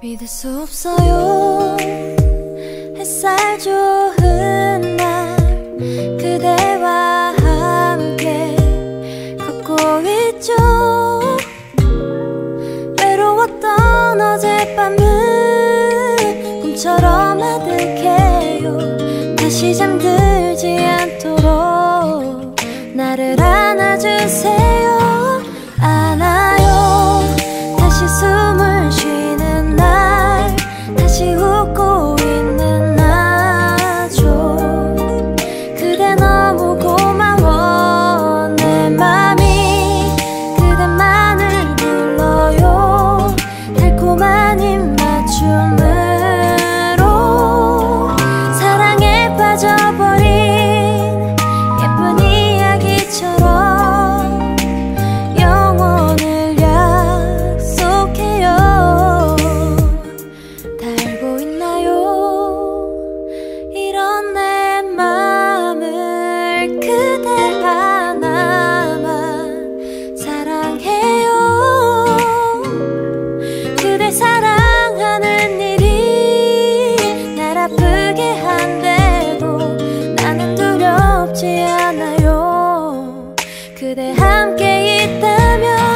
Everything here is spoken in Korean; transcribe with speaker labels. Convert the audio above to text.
Speaker 1: 믿을 수 없어요. 햇살 좋은 날 그대와 함께 걷고 있죠. 외로웠던 어젯밤은 꿈처럼 아득해요. 다시 잠들지 않도록 나를 안아주세요 아프게 한데도 나는 두렵지 않아요. 그대 함께 있다면